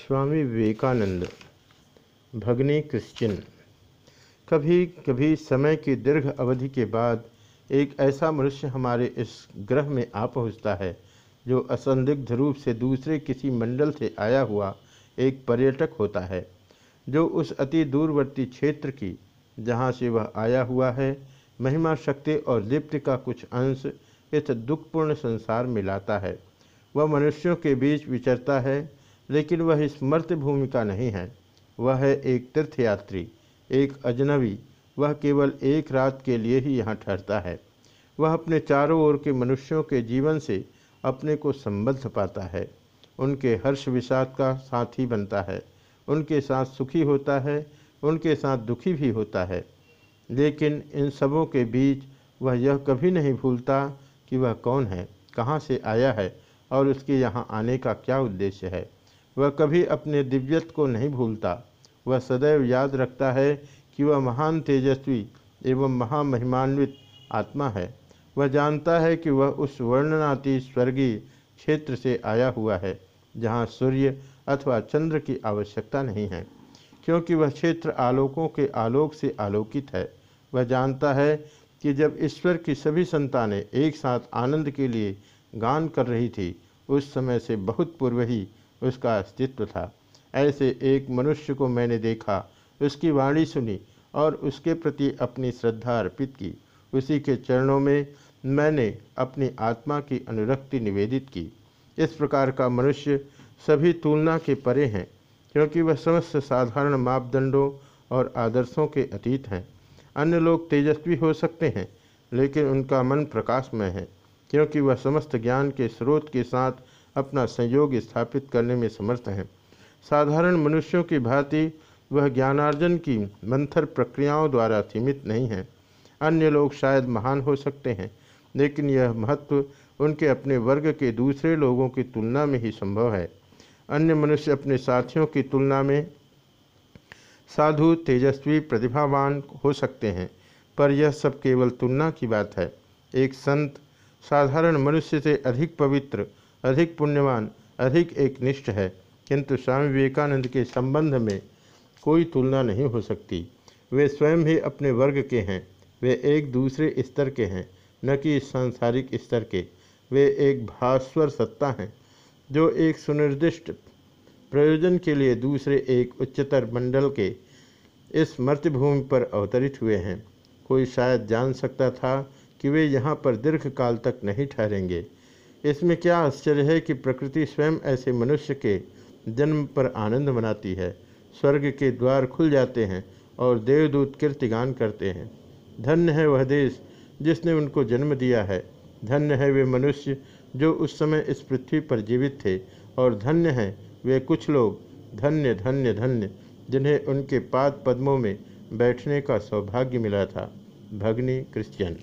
स्वामी विवेकानंद, भगनी क्रिश्चियन। कभी कभी समय की दीर्घ अवधि के बाद एक ऐसा मनुष्य हमारे इस ग्रह में आ पहुँचता है, जो असंदिग्ध रूप से दूसरे किसी मंडल से आया हुआ एक पर्यटक होता है, जो उस अति दूरवर्ती क्षेत्र की, जहाँ से वह आया हुआ है, महिमा शक्ति और दीप्ति का कुछ अंश इस दुखपूर्ण संसार में लाता है। वह मनुष्यों के बीच विचरता है लेकिन वह इस मर्त भूमि का नहीं है। वह है एक तीर्थयात्री, एक अजनबी, वह केवल एक रात के लिए ही यहाँ ठहरता है। वह अपने चारों ओर के मनुष्यों के जीवन से अपने को संबद्ध पाता है। उनके हर्ष विषाद का साथी बनता है। उनके साथ सुखी होता है, उनके साथ दुखी भी होता है। लेकिन इन सबों के बीच वह यह कभी नहीं भूलता कि वह कौन है, कहाँ से आया है और उसके यहाँ आने का क्या उद्देश्य है। वह कभी अपने दिव्यत्व को नहीं भूलता। वह सदैव याद रखता है कि वह महान तेजस्वी एवं महामहिमान्वित आत्मा है। वह जानता है कि वह उस वर्णनाती स्वर्गीय क्षेत्र से आया हुआ है, जहाँ सूर्य अथवा चंद्र की आवश्यकता नहीं है, क्योंकि वह क्षेत्र आलोकों के आलोक से आलोकित है। वह जानता है कि जब ईश्वर की सभी संतानें एक साथ आनंद के लिए गान कर रही थी, उस समय से बहुत पूर्व ही उसका अस्तित्व था। ऐसे एक मनुष्य को मैंने देखा, उसकी वाणी सुनी और उसके प्रति अपनी श्रद्धा अर्पित की। उसी के चरणों में मैंने अपनी आत्मा की अनुरक्ति निवेदित की। इस प्रकार का मनुष्य सभी तुलना के परे हैं, क्योंकि वह समस्त साधारण मापदंडों और आदर्शों के अतीत हैं। अन्य लोग तेजस्वी हो सकते हैं, लेकिन उनका मन प्रकाशमय है, क्योंकि वह समस्त ज्ञान के स्रोत के साथ अपना संयोग स्थापित करने में समर्थ हैं। साधारण मनुष्यों की भांति वह ज्ञानार्जन की मंथर प्रक्रियाओं द्वारा सीमित नहीं है। अन्य लोग शायद महान हो सकते हैं, लेकिन यह महत्व उनके अपने वर्ग के दूसरे लोगों की तुलना में ही संभव है। अन्य मनुष्य अपने साथियों की तुलना में साधु, तेजस्वी, प्रतिभावान हो सकते हैं, पर यह सब केवल तुलना की बात है। एक संत साधारण मनुष्य से अधिक पवित्र अधिक पुण्यवान, अधिक एक निष्ठ है। किंतु स्वामी विवेकानंद के संबंध में कोई तुलना नहीं हो सकती। वे स्वयं ही अपने वर्ग के हैं। वे एक दूसरे स्तर के हैं, न कि सांसारिक स्तर के। वे एक भास्वर सत्ता हैं, जो एक सुनिर्दिष्ट प्रयोजन के लिए दूसरे एक उच्चतर मंडल के इस मर्त्यभूमि पर अवतरित हुए हैं। कोई शायद जान सकता था कि वे यहाँ पर दीर्घ काल तक नहीं ठहरेंगे। इसमें क्या आश्चर्य है कि प्रकृति स्वयं ऐसे मनुष्य के जन्म पर आनंद मनाती है। स्वर्ग के द्वार खुल जाते हैं और देवदूत कीर्तिगान करते हैं। धन्य है वह देश जिसने उनको जन्म दिया है। धन्य है वे मनुष्य जो उस समय इस पृथ्वी पर जीवित थे और धन्य है वे कुछ लोग धन्य धन्य धन्य, जिन्हें उनके पाद पद्मों में बैठने का सौभाग्य मिला था। भगनी क्रिश्चियन।